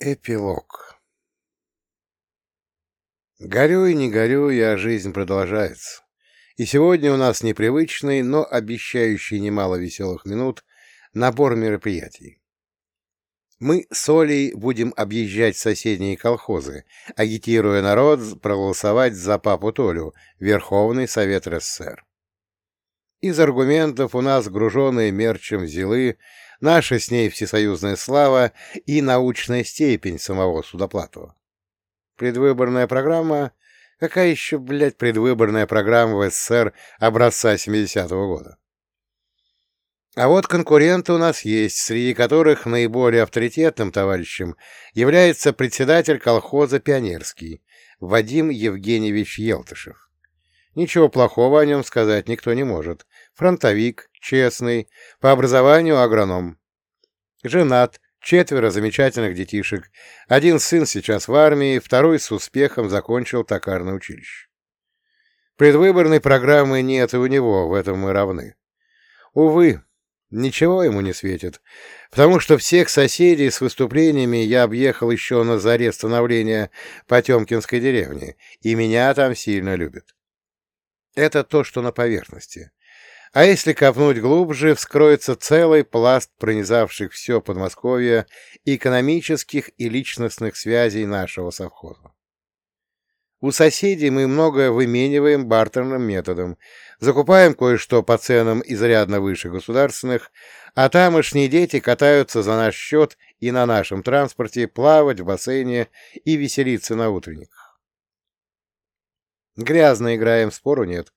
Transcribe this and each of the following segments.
Эпилог Горюй, не горюй, а жизнь продолжается. И сегодня у нас непривычный, но обещающий немало веселых минут набор мероприятий. Мы с Олей будем объезжать соседние колхозы, агитируя народ проголосовать за папу Толю, Верховный Совет РСФСР. Из аргументов у нас груженные мерчем зилы, наша с ней всесоюзная слава и научная степень самого Судоплатова. Предвыборная программа? Какая еще, блядь, предвыборная программа в СССР образца 70-го года? А вот конкуренты у нас есть, среди которых наиболее авторитетным товарищем является председатель колхоза «Пионерский» Вадим Евгеньевич Елтышев. Ничего плохого о нем сказать никто не может. Фронтовик, честный, по образованию агроном. Женат, четверо замечательных детишек. Один сын сейчас в армии, второй с успехом закончил токарное училище. Предвыборной программы нет и у него, в этом мы равны. Увы, ничего ему не светит, потому что всех соседей с выступлениями я объехал еще на заре становления Потемкинской деревни, и меня там сильно любят. Это то, что на поверхности. А если копнуть глубже, вскроется целый пласт пронизавших все Подмосковье экономических и личностных связей нашего совхоза. У соседей мы многое вымениваем бартерным методом, закупаем кое-что по ценам изрядно выше государственных, а тамошние дети катаются за наш счет и на нашем транспорте плавать в бассейне и веселиться на утренниках. Грязно играем, спору нет.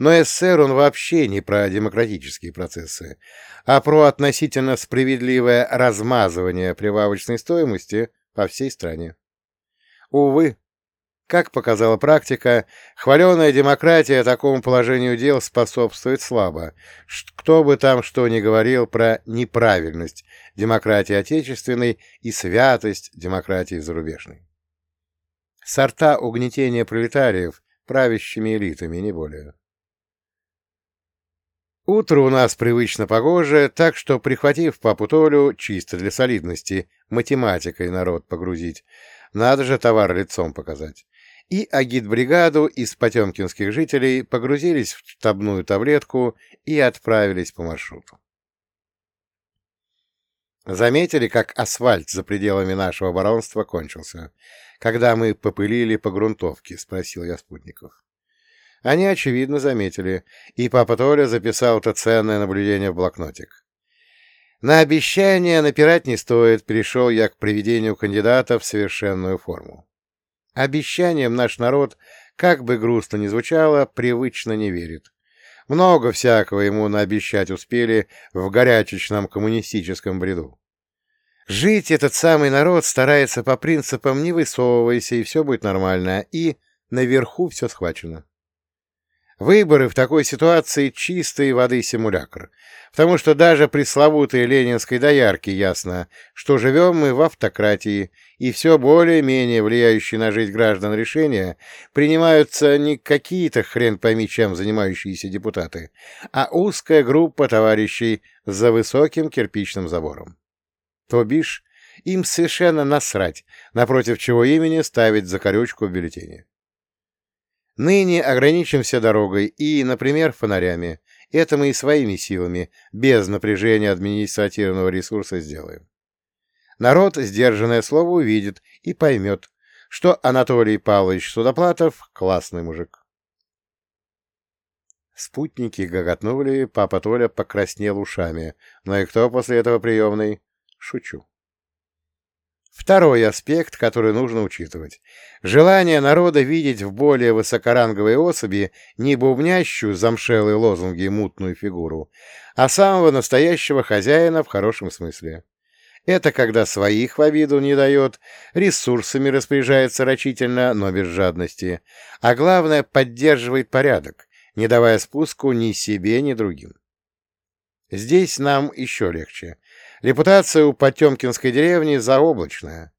Но СССР он вообще не про демократические процессы, а про относительно справедливое размазывание прибавочной стоимости по всей стране. Увы, как показала практика, хваленая демократия такому положению дел способствует слабо, кто бы там что ни говорил про неправильность демократии отечественной и святость демократии зарубежной. Сорта угнетения пролетариев правящими элитами, не более. Утро у нас привычно погожее, так что, прихватив папу Толю, чисто для солидности, математикой народ погрузить, надо же товар лицом показать, и агитбригаду из потемкинских жителей погрузились в штабную таблетку и отправились по маршруту. Заметили, как асфальт за пределами нашего баронства кончился, когда мы попылили по грунтовке, — спросил я спутников. Они, очевидно, заметили, и папа Толя записал это ценное наблюдение в блокнотик. На обещание напирать не стоит, перешел я к приведению кандидата в совершенную форму. Обещаниям наш народ, как бы грустно ни звучало, привычно не верит. Много всякого ему наобещать успели в горячечном коммунистическом бреду. Жить этот самый народ старается по принципам «не высовывайся, и все будет нормально», и «наверху все схвачено». Выборы в такой ситуации — чистой воды симулякр, потому что даже пресловутой ленинской доярке ясно, что живем мы в автократии, и все более-менее влияющие на жизнь граждан решения принимаются не какие-то хрен пойми чем занимающиеся депутаты, а узкая группа товарищей за высоким кирпичным забором. То бишь, им совершенно насрать, напротив чего имени ставить закорючку в бюллетене. Ныне ограничимся дорогой и, например, фонарями. Это мы и своими силами, без напряжения административного ресурса сделаем. Народ сдержанное слово увидит и поймет, что Анатолий Павлович Судоплатов — классный мужик. Спутники гоготнули, папа Толя покраснел ушами. Ну и кто после этого приемный? Шучу. Второй аспект, который нужно учитывать. Желание народа видеть в более высокоранговой особи не бубнящую замшелые лозунги мутную фигуру, а самого настоящего хозяина в хорошем смысле. Это когда своих в обиду не дает, ресурсами распоряжается рачительно, но без жадности, а главное, поддерживает порядок, не давая спуску ни себе, ни другим. Здесь нам еще легче. Репутация у Потемкинской деревни заоблачная,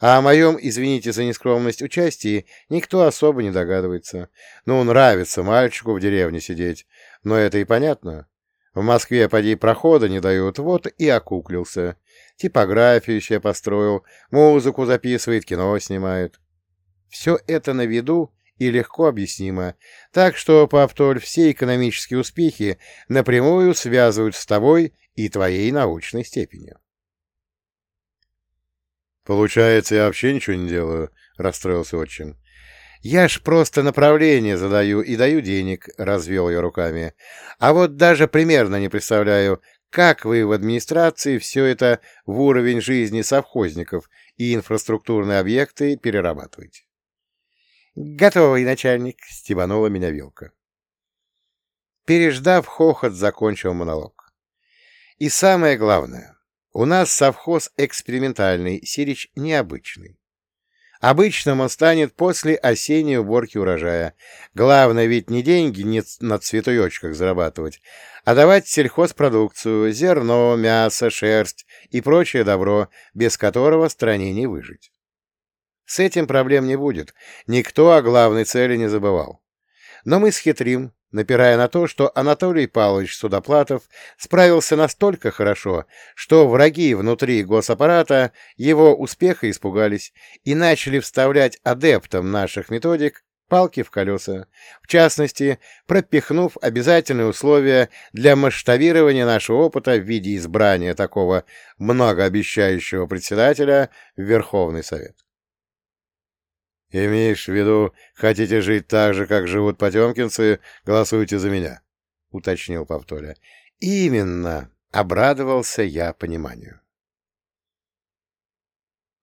а о моем, извините за нескромность, участии никто особо не догадывается. Ну, нравится мальчику в деревне сидеть, но это и понятно. В Москве, поди, прохода не дают, вот и окуклился. типографию себе построил, музыку записывает, кино снимает. Все это на виду и легко объяснимо, так что, Павтоль, все экономические успехи напрямую связывают с тобой и твоей научной степенью. «Получается, я вообще ничего не делаю», — расстроился отчим. «Я ж просто направление задаю и даю денег», — развел я руками. «А вот даже примерно не представляю, как вы в администрации все это в уровень жизни совхозников и инфраструктурные объекты перерабатываете». «Готовый, начальник», — стебанула меня вилка. Переждав хохот, закончил монолог. И самое главное, у нас совхоз экспериментальный, сирич необычный. Обычным он станет после осенней уборки урожая. Главное ведь не деньги не на цветоечках зарабатывать, а давать сельхозпродукцию, зерно, мясо, шерсть и прочее добро, без которого стране не выжить. С этим проблем не будет, никто о главной цели не забывал. Но мы схитрим, напирая на то, что Анатолий Павлович Судоплатов справился настолько хорошо, что враги внутри госаппарата его успеха испугались и начали вставлять адептам наших методик палки в колеса, в частности, пропихнув обязательные условия для масштабирования нашего опыта в виде избрания такого многообещающего председателя в Верховный Совет. «Имеешь в виду, хотите жить так же, как живут потемкинцы, голосуйте за меня», — уточнил Повторя. «Именно», — обрадовался я пониманию.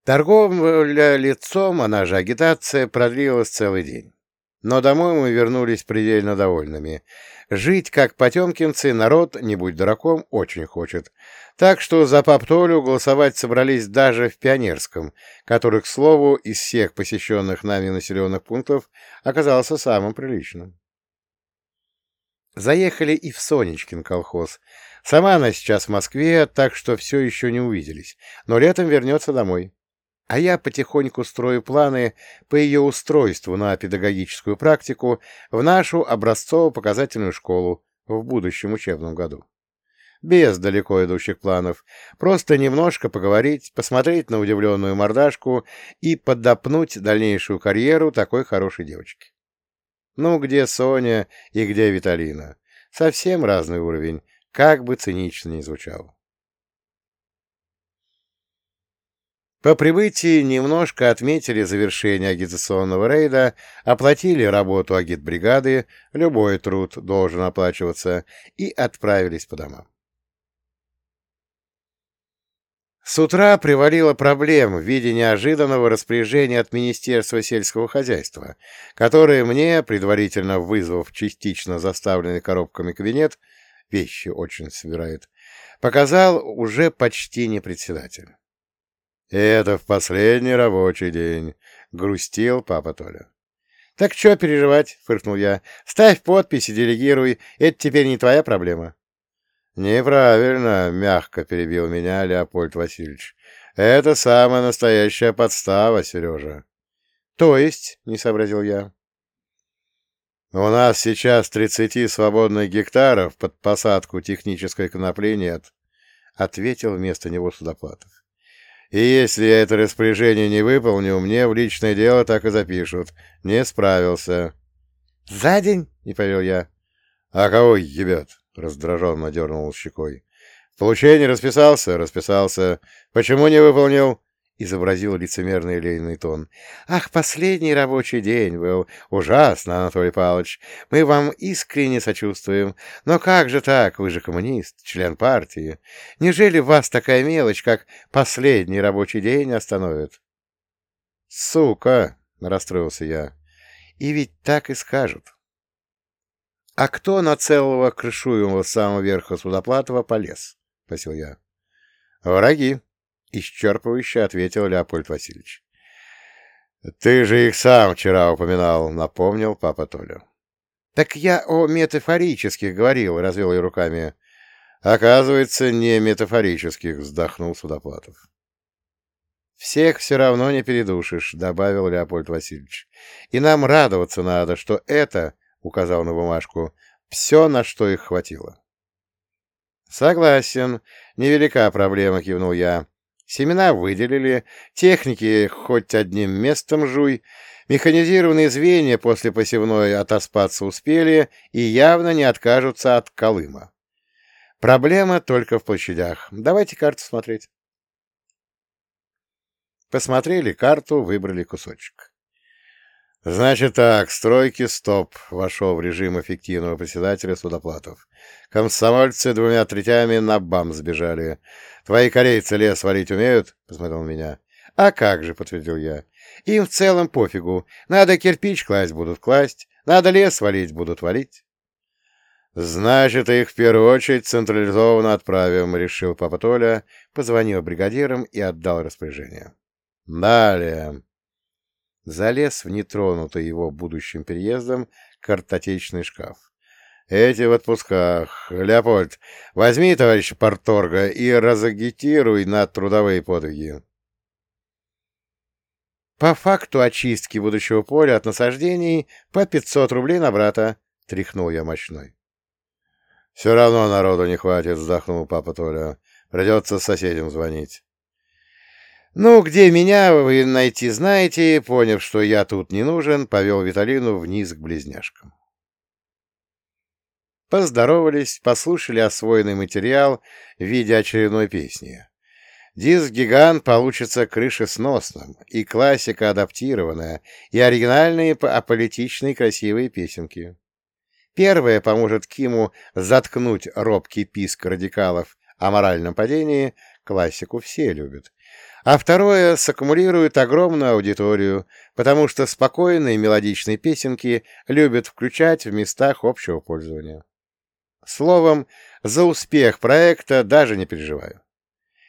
Торговля лицом, она же агитация, продлилась целый день. Но домой мы вернулись предельно довольными. Жить, как потемкинцы, народ, не будь дураком, очень хочет. Так что за Паптолю голосовать собрались даже в Пионерском, который, к слову, из всех посещенных нами населенных пунктов оказался самым приличным. Заехали и в Сонечкин колхоз. Сама она сейчас в Москве, так что все еще не увиделись, но летом вернется домой а я потихоньку строю планы по ее устройству на педагогическую практику в нашу образцово-показательную школу в будущем учебном году. Без далеко идущих планов, просто немножко поговорить, посмотреть на удивленную мордашку и подопнуть дальнейшую карьеру такой хорошей девочки. Ну, где Соня и где Виталина? Совсем разный уровень, как бы цинично ни звучало. По прибытии немножко отметили завершение агитационного рейда, оплатили работу агитбригады, любой труд должен оплачиваться, и отправились по домам. С утра привалило проблем в виде неожиданного распоряжения от Министерства сельского хозяйства, которое мне, предварительно вызвав частично заставленный коробками кабинет, вещи очень собирает, показал уже почти не председатель. «Это в последний рабочий день», — грустил папа Толя. «Так что переживать?» — фыркнул я. «Ставь подпись и делегируй. Это теперь не твоя проблема». «Неправильно», — мягко перебил меня Леопольд Васильевич. «Это самая настоящая подстава, Сережа». «То есть?» — не сообразил я. «У нас сейчас тридцати свободных гектаров под посадку технической конопли нет», — ответил вместо него Судоплатов. И если я это распоряжение не выполню, мне в личное дело так и запишут. Не справился. — За день? — не поверил я. — А кого ебет? — раздраженно дернул щекой. — В получении расписался? Расписался. Почему не выполнил? Изобразил лицемерный лейный тон. «Ах, последний рабочий день был! Ужасно, Анатолий Павлович! Мы вам искренне сочувствуем. Но как же так? Вы же коммунист, член партии. Неужели вас такая мелочь, как последний рабочий день остановит?» «Сука!» — расстроился я. «И ведь так и скажут». «А кто на целого крышуемого с самого верха Судоплатова полез?» — спросил я. «Враги», — исчерпывающе ответил Леопольд Васильевич. — Ты же их сам вчера упоминал, — напомнил папа Толя. — Так я о метафорических говорил, — развел я руками. — Оказывается, не метафорических, — вздохнул Судоплатов. — Всех все равно не передушишь, — добавил Леопольд Васильевич. — И нам радоваться надо, что это, — указал на бумажку, — все, на что их хватило. — Согласен, невелика проблема, — кивнул я. Семена выделили, техники хоть одним местом жуй, механизированные звенья после посевной отоспаться успели и явно не откажутся от Колыма. Проблема только в площадях. Давайте карту смотреть. Посмотрели карту, выбрали кусочек. «Значит так, стройки стоп», — вошел в режим эффективного председателя Судоплатов. «Комсомольцы двумя третями на бам сбежали. Твои корейцы лес валить умеют?» — посмотрел меня. «А как же», — подтвердил я. «Им в целом пофигу. Надо кирпич класть будут класть, надо лес валить будут валить». «Значит, их в первую очередь централизованно отправим», — решил Папа Толя, позвонил бригадирам и отдал распоряжение. «Далее» залез в нетронутый его будущим переездом картотечный шкаф. «Эти в отпусках. Леопольд, возьми товарища Порторга и разагитируй на трудовые подвиги». «По факту очистки будущего поля от насаждений по 500 рублей на брата», — тряхнул я мощной. «Все равно народу не хватит», — вздохнул папа Толя. «Придется соседям звонить». «Ну, где меня вы найти знаете?» Поняв, что я тут не нужен, повел Виталину вниз к близняшкам. Поздоровались, послушали освоенный материал в виде очередной песни. Диск-гигант получится крышесносным, и классика адаптированная, и оригинальные аполитичные красивые песенки. Первая поможет Киму заткнуть робкий писк радикалов о моральном падении, классику все любят, а второе саккумулирует огромную аудиторию, потому что спокойные мелодичные песенки любят включать в местах общего пользования. Словом, за успех проекта даже не переживаю.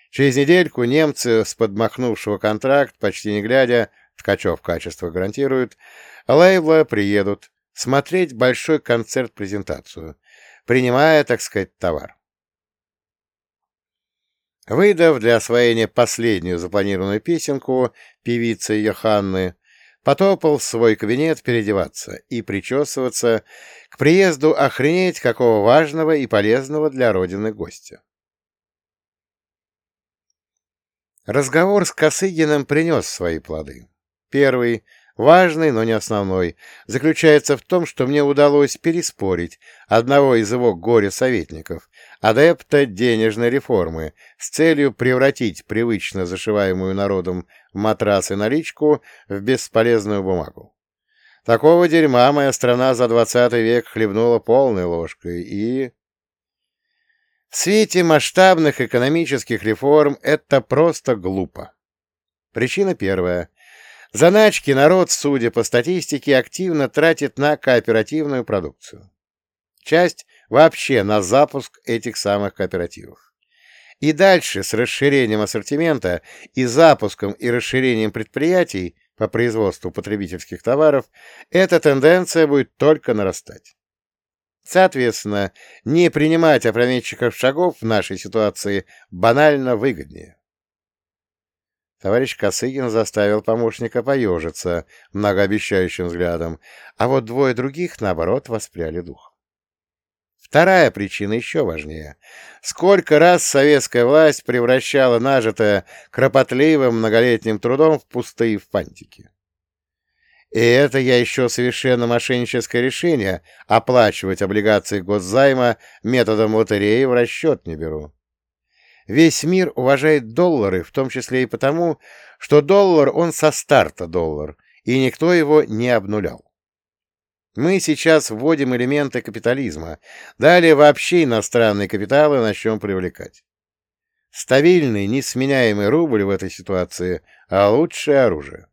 Через недельку немцы с подмахнувшего контракт, почти не глядя, Ткачев качество гарантирует, лейбла приедут смотреть большой концерт-презентацию, принимая, так сказать, товар. Выдав для освоения последнюю запланированную песенку певицы Йоханны, потопал в свой кабинет переодеваться и причесываться к приезду охренеть какого важного и полезного для Родины гостя. Разговор с Косыгиным принес свои плоды. Первый важный, но не основной, заключается в том, что мне удалось переспорить одного из его горе-советников, адепта денежной реформы, с целью превратить привычно зашиваемую народом матрас и наличку в бесполезную бумагу. Такого дерьма моя страна за двадцатый век хлебнула полной ложкой, и... В свете масштабных экономических реформ это просто глупо. Причина первая — Заначки народ, судя по статистике, активно тратит на кооперативную продукцию. Часть вообще на запуск этих самых кооперативов. И дальше с расширением ассортимента и запуском и расширением предприятий по производству потребительских товаров эта тенденция будет только нарастать. Соответственно, не принимать опрометчиков шагов в нашей ситуации банально выгоднее. Товарищ Косыгин заставил помощника поежиться многообещающим взглядом, а вот двое других, наоборот, воспряли дух. Вторая причина еще важнее. Сколько раз советская власть превращала нажитое кропотливым многолетним трудом в пустые фантики. И это я еще совершенно мошенническое решение оплачивать облигации госзайма методом лотереи в расчет не беру. Весь мир уважает доллары, в том числе и потому, что доллар он со старта доллар, и никто его не обнулял. Мы сейчас вводим элементы капитализма, далее вообще иностранные капиталы начнем привлекать. Стабильный, несменяемый рубль в этой ситуации, а лучшее оружие.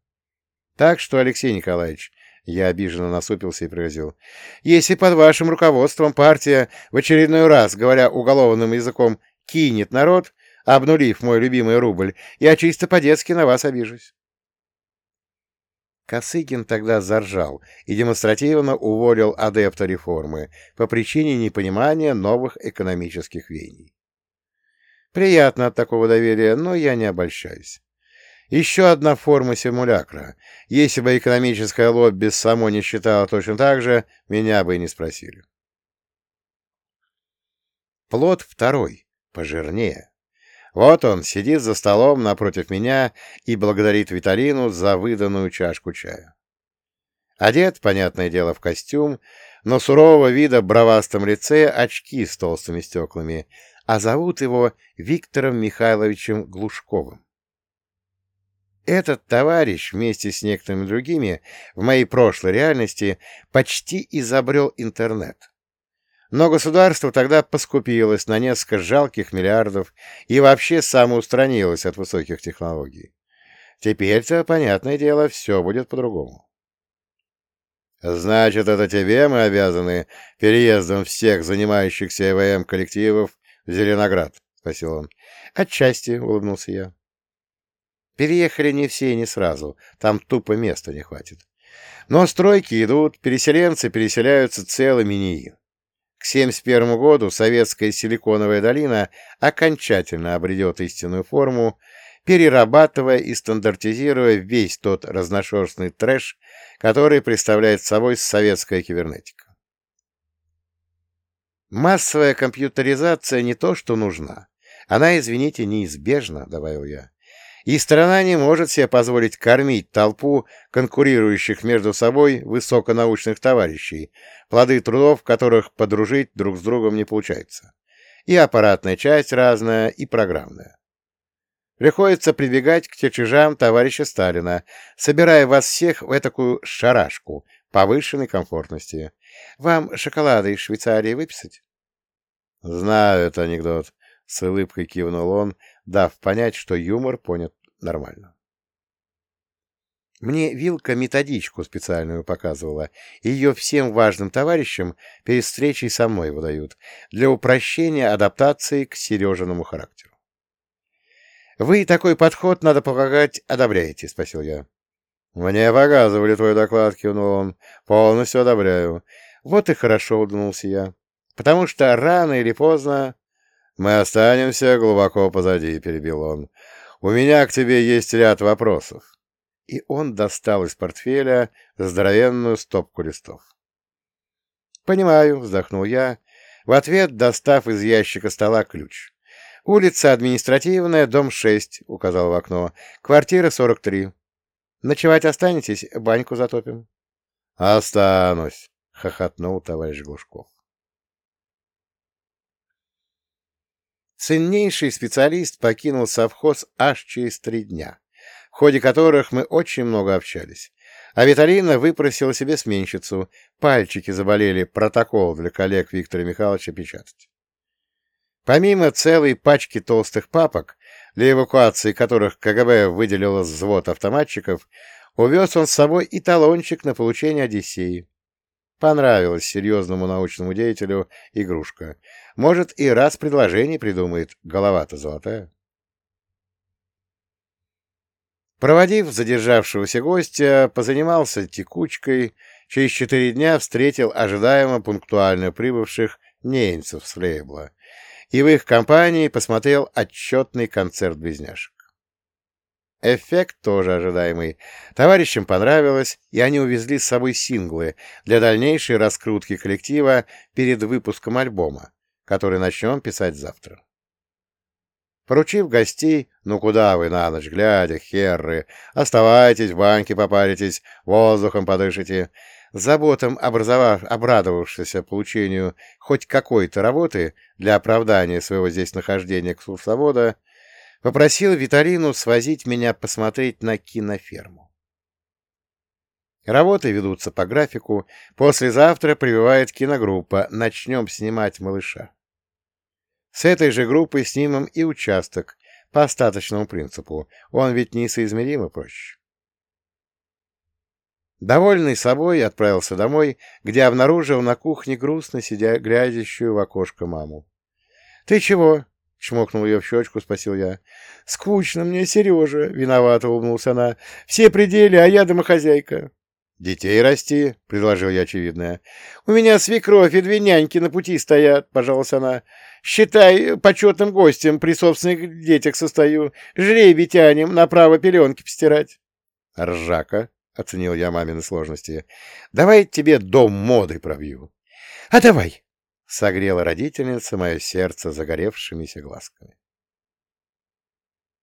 Так что, Алексей Николаевич, я обиженно насупился и пригрозил. Если под вашим руководством партия в очередной раз, говоря уголовным языком, кинет народ, обнулив мой любимый рубль, я чисто по-детски на вас обижусь. Косыгин тогда заржал и демонстративно уволил адепта реформы по причине непонимания новых экономических веяний. Приятно от такого доверия, но я не обольщаюсь. Еще одна форма симулякра. Если бы экономическое лобби само не считало точно так же, меня бы и не спросили. Плод второй, пожирнее. Вот он сидит за столом напротив меня и благодарит Виталину за выданную чашку чая. Одет, понятное дело, в костюм, но сурового вида бровастом лице очки с толстыми стеклами, а зовут его Виктором Михайловичем Глушковым. Этот товарищ вместе с некоторыми другими в моей прошлой реальности почти изобрел интернет. Но государство тогда поскупилось на несколько жалких миллиардов и вообще самоустранилось от высоких технологий. Теперь-то, понятное дело, все будет по-другому. «Значит, это тебе мы обязаны переездом всех занимающихся ЭВМ коллективов в Зеленоград?» — спросил он. «Отчасти», — улыбнулся я. Переехали не все и не сразу, там тупо места не хватит. Но стройки идут, переселенцы переселяются целыми НИИ. К 1971 году советская силиконовая долина окончательно обретет истинную форму, перерабатывая и стандартизируя весь тот разношерстный трэш, который представляет собой советская кибернетика. Массовая компьютеризация не то, что нужна. Она, извините, неизбежна, — добавил я. И страна не может себе позволить кормить толпу конкурирующих между собой высоконаучных товарищей, плоды трудов которых подружить друг с другом не получается. И аппаратная часть разная, и программная. Приходится прибегать к течежам товарища Сталина, собирая вас всех в такую шарашку повышенной комфортности. Вам шоколады из Швейцарии выписать? — Знаю этот анекдот, — с улыбкой кивнул он, дав понять, что юмор понят нормально. Мне Вилка методичку специальную показывала, ее всем важным товарищам перед встречей со мной выдают, для упрощения адаптации к Сережиному характеру. «Вы такой подход, надо полагать, одобряете?» — спросил я. «Мне показывали твой доклад», — кивнул он. «Полностью одобряю». «Вот и хорошо», — улыбнулся я. «Потому что рано или поздно...» «Мы останемся глубоко позади», — перебил он. У меня к тебе есть ряд вопросов. И он достал из портфеля здоровенную стопку листов. «Понимаю», — вздохнул я, в ответ достав из ящика стола ключ. «Улица Административная, дом 6», — указал в окно. «Квартира 43. Ночевать останетесь? Баньку затопим». «Останусь», — хохотнул товарищ Глушков. Ценнейший специалист покинул совхоз аж через три дня, в ходе которых мы очень много общались. А Виталина выпросила себе сменщицу, пальчики заболели протокол для коллег Виктора Михайловича печатать. Помимо целой пачки толстых папок, для эвакуации которых КГБ выделило взвод автоматчиков, увез он с собой и талончик на получение Одиссеи. Понравилась серьезному научному деятелю игрушка. Может, и раз предложение придумает, голова-то золотая. Проводив задержавшегося гостя, позанимался текучкой, через четыре дня встретил ожидаемо пунктуально прибывших нейнцев с Лейбла и в их компании посмотрел отчетный концерт близняшек. Эффект тоже ожидаемый. Товарищам понравилось, и они увезли с собой синглы для дальнейшей раскрутки коллектива перед выпуском альбома, который начнем писать завтра. Поручив гостей, ну куда вы на ночь глядя, херры, оставайтесь, в банке попаритесь, воздухом подышите, заботам образовав, обрадовавшись получению хоть какой-то работы для оправдания своего здесь нахождения экскурсовода, Попросил Виталину свозить меня посмотреть на киноферму. Работы ведутся по графику. Послезавтра прививает киногруппа. Начнем снимать малыша. С этой же группой снимем и участок по остаточному принципу. Он ведь несоизмеримо проще. Довольный собой, отправился домой, где обнаружил на кухне грустно сидя глядящую в окошко маму. — Ты чего? — чмокнул ее в щечку, спросил я. — Скучно мне, Сережа, — виновато улыбнулась она. — Все пределы, а я домохозяйка. — Детей расти, — предложил я очевидное. — У меня свекровь и две няньки на пути стоят, — пожаловалась она. — Считай, почетным гостем при собственных детях состою. Жребий тянем, направо пеленки постирать. — Ржака, — оценил я мамины сложности. — Давай тебе дом моды пробью. — А давай, — согрела родительница мое сердце загоревшимися глазками.